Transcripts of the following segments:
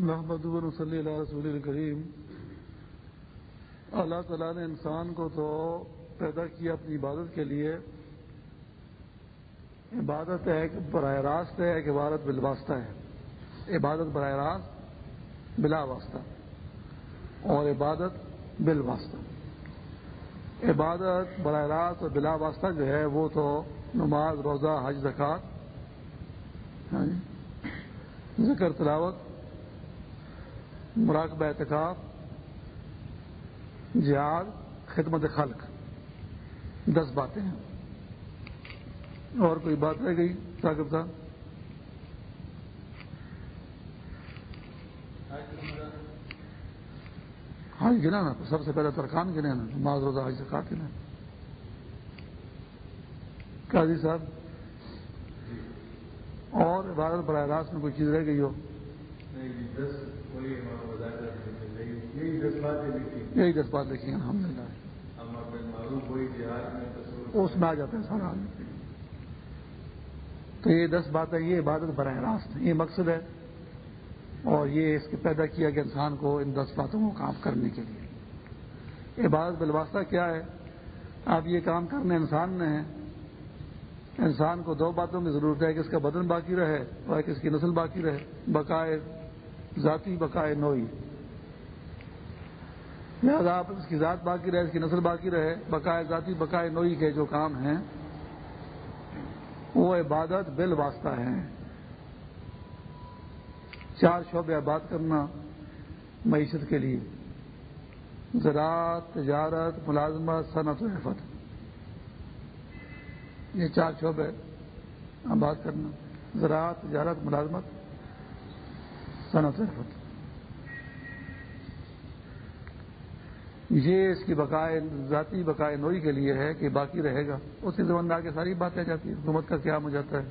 محمد صلی اللہ رسول الکریم اللہ تعالیٰ نے انسان کو تو پیدا کیا اپنی عبادت کے لیے. عبادت ہے کہ براہ راست ہے کہ عبادت بالواسطہ ہے. عبادت براہ راست بلا واسطہ اور عبادت بال واسطہ. عبادت براہ راست اور بلا واسطہ جو ہے، وہ تو نماز، روزہ، حج زکات ہاں ذکر جی، تلاوت مراقبہ اعتکاف، جہاد، خدمت خلق، دس باتیں ہیں۔ اور کوئی بات رہ گئی صاحب؟ صاحب ہاں گنا نا سب سے پہلے ترکان گنے نا نماز روزہ حج زکات گنا قاضی صاحب، اور عبادت براہ راست میں کوئی چیز رہ گئی ہو؟ یہی دس بات لکھی الحمد للہ اس میں آ جاتے ہیں سارا تو یہ دس باتیں یہ عبادت براہ راست یہ مقصد ہے۔ اور یہ اس کے پیدا کیا کہ انسان کو ان دس باتوں کو کام کرنے کے لیے۔ عبادت بالواسطہ کیا ہے؟ اب یہ کام کرنے انسان نے ہے انسان کو دو باتوں کی ضرورت ہے کہ اس کا بدن باقی رہے اور کہ اس کی نسل باقی رہے۔ بقائے ذاتی بقائے نوئی لہٰذا آپ اس کی ذات باقی رہے، اس کی نسل باقی رہے، بقائے ذاتی، بقائے نوئی کے جو کام ہیں، وہ عبادت بل واسطہ ہیں۔ چار شعبے آباد کرنا معیشت کے لیے۔ زراعت، تجارت، ملازمت، صنعت و حفت یہ چار شعبے آباد کرنا۔ زراعت، تجارت، ملازمت۔ صنعت یہ اس کی بقائے، ذاتی بقائے نوئی کے لیے ہے کہ باقی رہے گا۔ اس کی کے ساری باتیں جاتی ہیں۔ حکومت کا کیا ہو جاتا ہے؟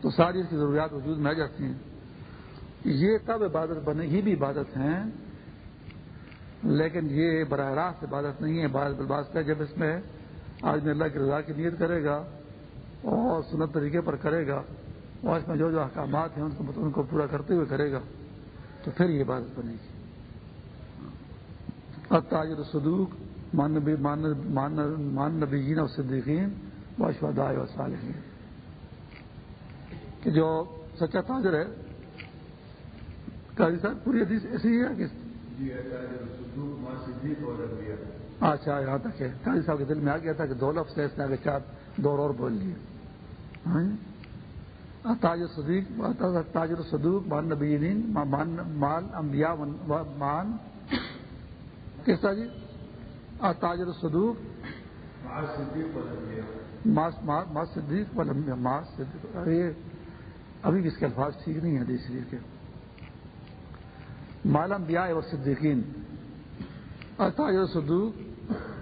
تو ساری اس کی ضروریات وجود میں آ جاتی ہیں۔ یہ تب عبادت بنے ہی بھی عبادت ہیں، لیکن یہ براہ راست عبادت نہیں ہے۔ عبادت بالباس کا جب اس میں آدمی اللہ کی رضا کی نیت کرے گا اور سنت طریقے پر کرے گا اور اس میں جو جو احکامات ہیں ان کو پورا کرتے ہوئے کرے گا تو پھر یہ عبادت بنے گی۔ تاجر صدوق مان نبی جین اور صدیقین واشوادائے و صالحین۔ کہ جو سچا تاجر ہے قاضی صاحب پوری حدیث ایسی ہے کہ جی، اچھا یہاں تک ہے قاضی صاحب کے دل میں آ گیا تھا کہ دو لفظ ہے اس نے آگے چار دور اور بول لیے ہاں جی؟ تاج صدیق تاجر الصدوق مان نبی مان مال انبیاء مان. کس طرح جی؟ تاجر الصدوق صدیق ابھی اس کے الفاظ ٹھیک نہیں ہیں شریف کے. مال انبیاء اور صدیقین. تاجر الصدوق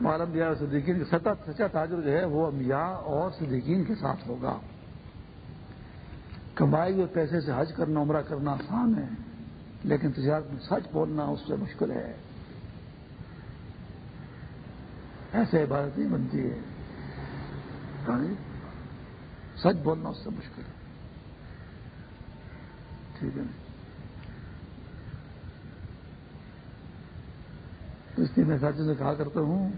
مال انبیاء اور صدیقین. سچا تاجر جو ہے وہ انبیاء اور صدیقین کے ساتھ ہوگا. کمائے ہوئے پیسے سے حج کرنا، عمرہ کرنا آسان ہے، لیکن تجارت میں سچ بولنا اس سے مشکل ہے۔ ایسے عبادت نہیں بنتی ہے۔ یعنی سچ بولنا اس سے مشکل ہے۔ ٹھیک ہے۔ اس لیے میں ساتھی سے کہا کرتا ہوں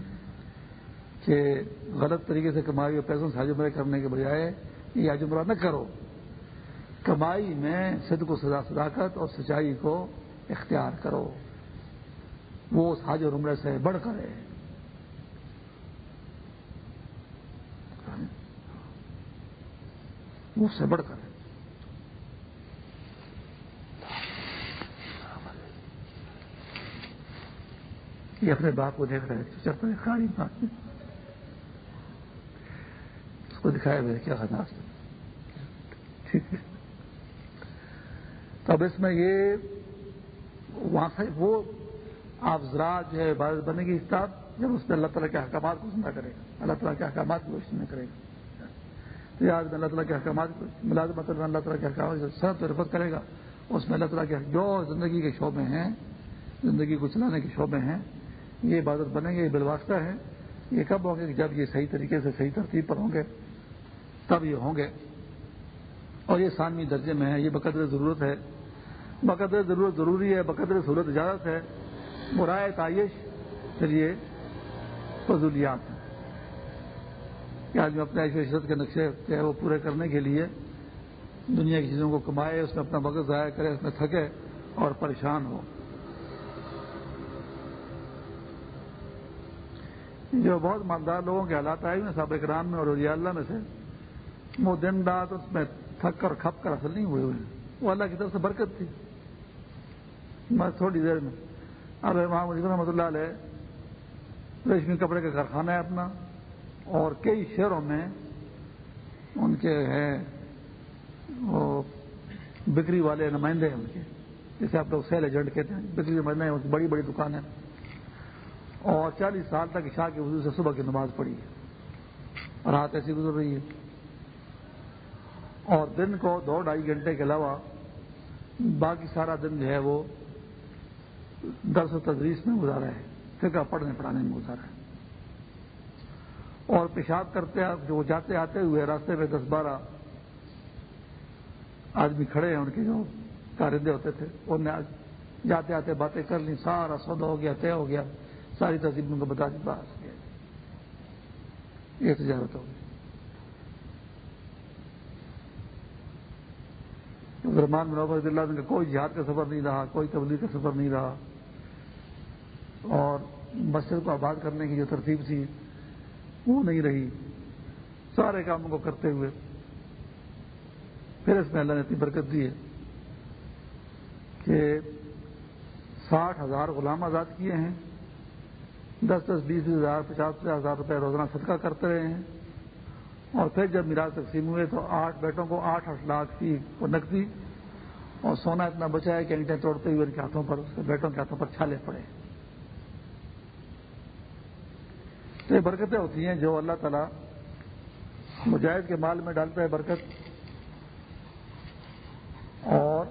کہ غلط طریقے سے کمائے ہوئے پیسوں سے حج عمرہ کرنے کے بجائے یہ حج عمرہ نہ کرو۔ کمائی میں صدق و سزا صداقت اور سچائی کو اختیار کرو۔ وہ اس حاج اور عمرے سے بڑھ کر ہے۔ وہ اس سے بڑھ کر ہے۔ یہ اپنے باپ کو دیکھ رہے چلتا ہے خالی بات اس کو دکھایا میرے کیا خدمات ٹھیک ہے اب اس میں یہ وہاں وہ آپ زراعت جو ہے عبادت بنے گی استاد جب اس میں اللہ تعالیٰ کے احکامات کو زندہ کرے گا اللہ تعالیٰ کے احکامات کی روشنی کرے گا تو یاد میں اللہ تعالیٰ کے احکامات ملازمت اللہ تعالیٰ کے احکامات سب رفت کرے گا۔ اس میں اللہ تعالیٰ کے جو زندگی کے شعبے ہیں، زندگی کو چلانے کے شعبے ہیں، یہ عبادت بنے گے، یہ بالواسطہ ہے یہ کب ہوں گے؟ کہ جب یہ صحیح طریقے سے صحیح ترتیب پر ہوں گے، تب یہ ہوں گے۔ اور یہ ثانوی درجے میں ہے یہ بقدر ضرورت ہے۔ بقدر ضرورت ضروری ہے، بقدر ضرورت اجازت ہے۔ برائے تعیش پھر یہ فضولیات ہیں۔ کہ آدمی اپنے عیش عشرت کے نقشے جو ہے وہ پورے کرنے کے لیے دنیا کی چیزوں کو کمائے، اس میں اپنا وقت ضائع کرے، اس میں تھکے اور پریشان ہو۔ جو بہت مالدار لوگوں کے حالات آئے ہوئے صاحب اکرام میں اور اللہ میں سے، وہ دن رات اس میں تھک کر کھپ کر اصل نہیں ہوئے ہوئے وہ اللہ کی طرف سے برکت تھی۔ بس تھوڑی دیر میں۔ اب محمد رحمۃ اللہ علیہ ریشمی کپڑے کا کارخانہ ہے اپنا، اور کئی شہروں میں ان کے ہیں، وہ بکری والے نمائندے ہیں ان کے۔ جسے آپ لوگ سیل ایجنٹ کہتے ہیں، بکری نمائندے ہیں بڑی بڑی دکانیں اور چالیس سال تک شاہ کے وضو سے صبح کی نماز پڑھی ہے۔ رات ایسی گزر رہی ہے۔ اور دن کو دو ڈھائی گھنٹے کے علاوہ باقی سارا دن جو ہے وہ درس و تدریس میں گزارا ہے فکر پڑھنے پڑھانے میں گزارا ہے۔ اور پیشاب کرتے جو جاتے آتے ہوئے راستے میں دس بارہ آدمی کھڑے ہیں، ان کے جو کارندے ہوتے تھے انہوں نے جاتے آتے باتیں کر لی سارا سودا ہو گیا، طے ہو گیا، ساری تہذیب کو بتا دی بات یہ تجارت ہوگی رحمان منور اللہ کا کوئی جہاد کا سفر نہیں رہا، کوئی تبلیغ کا سفر نہیں رہا۔ اور مسجد کو آباد کرنے کی جو ترتیب تھی، وہ نہیں رہی۔ سارے کاموں کو کرتے ہوئے پھر اس میں اللہ نے اتنی برکت دی ہے کہ ساٹھ ہزار غلام آزاد کیے ہیں، دس دس بیس ہزار، پچاس پچاس ہزار روپے روزانہ صدقہ کرتے رہے ہیں۔ اور پھر جب میراث تقسیم ہوئے تو آٹھ بیٹوں کو آٹھ آٹھ لاکھ کی نقدی اور سونا اتنا بچا ہے کہ اینٹیں توڑتے ہوئے ان کے ہاتھوں پر، اس کے بیٹوں کے ہاتھوں پر چھالے پڑے۔ تو یہ برکتیں ہوتی ہیں جو اللہ تعالیٰ مجاہد کے مال میں ڈالتا ہے برکت اور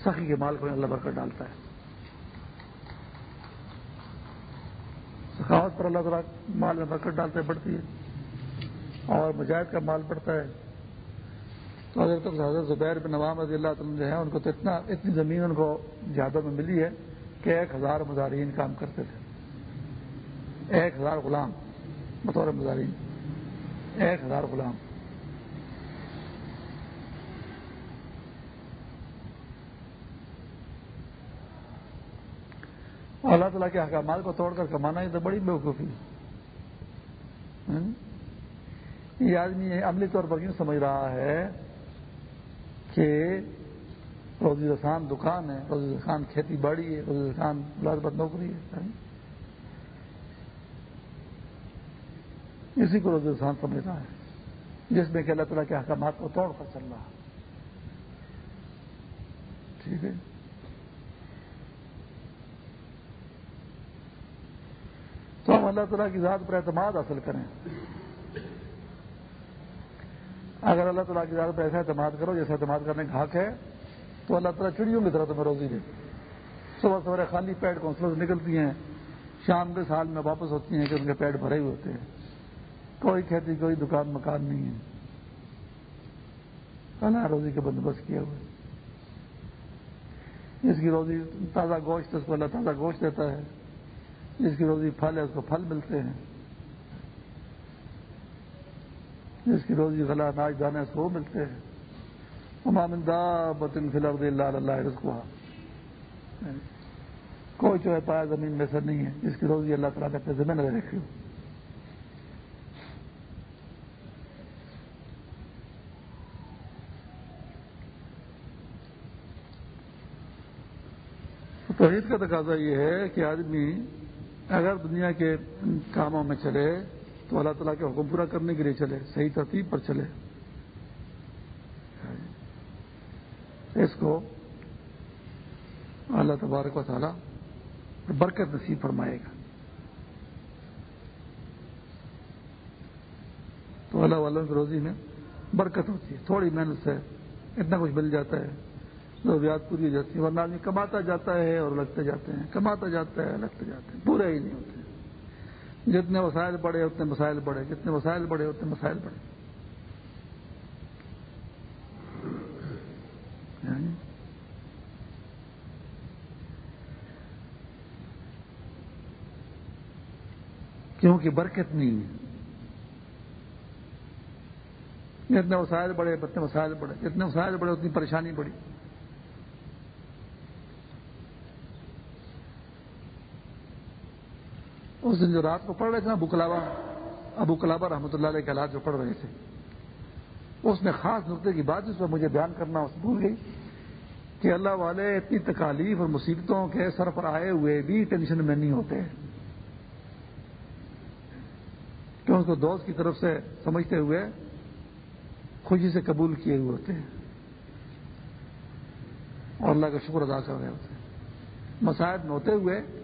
سخی کے مال کو اللہ برکت ڈالتا ہے۔ سخاوت پر اللہ تعالیٰ مال میں برکت ڈالتے بڑھتی ہے اور مجاہد کا مال بڑھتا ہے۔ تو حضرت حضرت زبیر بن نوام رضی اللہ تعالیٰ جو ہے ان کو تو اتنا اتنی زمین ان کو زیادہ میں ملی ہے کہ ایک ہزار مظاہرین کام کرتے تھے۔ ایک ہزار غلام۔ بطور مظاہرین ایک ہزار غلام۔ اللہ تعالیٰ کے احکامات کو توڑ کر کمانا یہ تو بڑی بیوقوفی یہ آدمی عملی طور پر کیوں سمجھ رہا ہے کہ روزی رسان دکان ہے، روزی رسان کھیتی باڑی ہے، روزی رسان ملازمت نوکری ہے؟ اسی کو روزی رسان سمجھ رہا ہے، جس میں کہ اللہ تعالیٰ کے احکامات کو توڑ کر چل رہا ٹھیک ہے؟ تو ہم اللہ تعالیٰ کی ذات پر اعتماد حاصل کریں۔ اگر اللہ تعالیٰ کی ذات پر ایسا اعتماد کرو جیسے اعتماد کرنے کا حق ہے، تو اللہ تعالیٰ چڑیوں کی طرح تمہیں روزی دے۔ صبح سویرے خالی پیڈ کونسلر نکلتی ہیں، شام کے سال میں واپس ہوتی ہیں کہ ان کے پیڈ بھرے ہوئے ہوتے ہیں۔ کوئی کھیتی کوئی دکان، مکان نہیں ہے۔ اللہ روزی کا بندوبست کیا ہوا اس کی روزی تازہ گوشت، اس کو اللہ تازہ گوشت دیتا ہے۔ جس کی روزی پھل ہے، اس کو پھل ملتے ہیں۔ جس کی روزی غلہ اناج دانے اس کو وہ ملتے ہیں۔ بطن فلر اللہ اللہ رسکوا کوئی جو ہے پایا زمین میں سے نہیں ہے۔ جس کی روزی اللہ تعالیٰ اپنے زمین میں رکھی ہو توحید کا تقاضا یہ ہے کہ آدمی اگر دنیا کے کاموں میں چلے تو اللہ تعالیٰ کے حکم پورا کرنے کے لیے چلے، صحیح ترتیب پر چلے۔ اس کو اللہ تبارک و تعالیٰ برکت نصیب فرمائے گا۔ تو اللہ کی روزی میں برکت ہوتی ہے، تھوڑی محنت سے اتنا کچھ مل جاتا ہے۔ ضروریات پوری ہو جاتی ہے ورنہ آدمی کماتا جاتا ہے اور لگتے جاتے ہیں۔ کماتا جاتا ہے، لگتے جاتے ہیں۔ پورے ہی نہیں ہوتے۔ جتنے وسائل بڑھے اتنے مسائل بڑھے جتنے وسائل بڑھے اتنے مسائل بڑھے یعنی کیونکہ برکت نہیں ہے۔ جتنے وسائل بڑھے اتنے وسائل بڑھے جتنے وسائل بڑھے اتنی پریشانی بڑھی اس دن جو رات کو پڑھ رہے تھے نا، ابو کلابا ابو کلابا رحمۃ اللہ علیہ کے حالات جو پڑھ رہے تھے۔ اس میں خاص نقطے کی بات جس پر مجھے بیان کرنا اس بھول گئی کہ اللہ والے اتنی تکالیف اور مصیبتوں کے سر پر آئے ہوئے بھی ٹینشن میں نہیں ہوتے۔ کہ اس کو دوست کی طرف سے سمجھتے ہوئے خوشی سے قبول کیے ہوئے ہوتے۔ ہیں اور اللہ کا شکر ادا کر رہے ہوتے۔ ہیں مسائل میں ہوتے ہوئے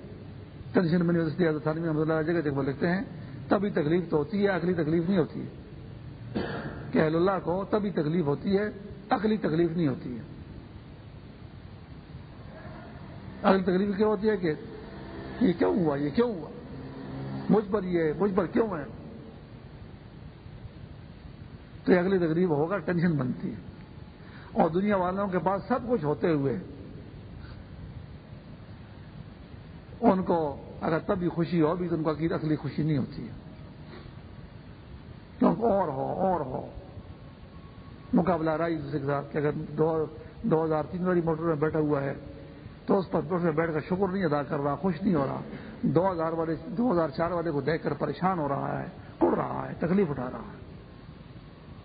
ٹینشن میں نہیں ہوتی احمد اللہ جگہ جگہ لکھتے ہیں، تبھی تکلیف تو ہوتی ہے اگلی تکلیف نہیں ہوتی ہے۔ کہ اہل اللہ کو تبھی تکلیف ہوتی ہے اگلی تکلیف نہیں ہوتی ہے۔ اگلی تکلیف کیا ہوتی ہے کہ یہ کیوں ہوا، یہ کیوں ہوا؟ مجھ پر یہ مجھ پر کیوں ہے؟ تو یہ اگلی تکلیف ہوگا، ٹینشن بنتی ہے۔ اور دنیا والوں کے پاس سب کچھ ہوتے ہوئے ان کو اگر تب بھی خوشی ہو، بھی تو ان کو اصلی خوشی نہیں ہوتی ہے۔ کیونکہ اور ہو اور ہو۔ مقابلہ رائی دوسرے کے ساتھ کہ اگر دو ہزار تین والی موٹر میں بیٹھا ہوا ہے، تو اس پر میں بیٹھ کر شکر نہیں ادا کر رہا، خوش نہیں ہو رہا۔ دو ہزار والے، دو ہزار چار والے کو دیکھ کر پریشان ہو رہا ہے اڑ رہا ہے، تکلیف اٹھا رہا ہے۔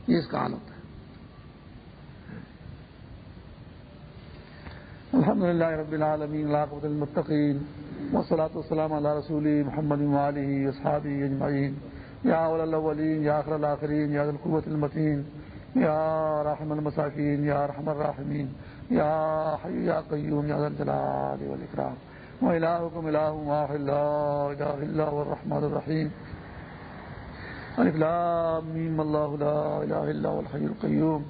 یہ اس کا حال ہوتا ہے۔ الحمد للہ رب العالمین المتقین والصلاة والسلام على رسول محمد وآله وصحابه اجمعین یا اول الاولین یا اخر الاخرین یا ذو القوة المتین یا رحم المساکین یا رحم الراحمین یا حی یا قیوم یا ذا الجلال والاکرام وإلهكم إله واحد، لا إله إلا هو الرحمن الرحيم. الف لام میم اللہ لا الہ الا هو الحي القيوم.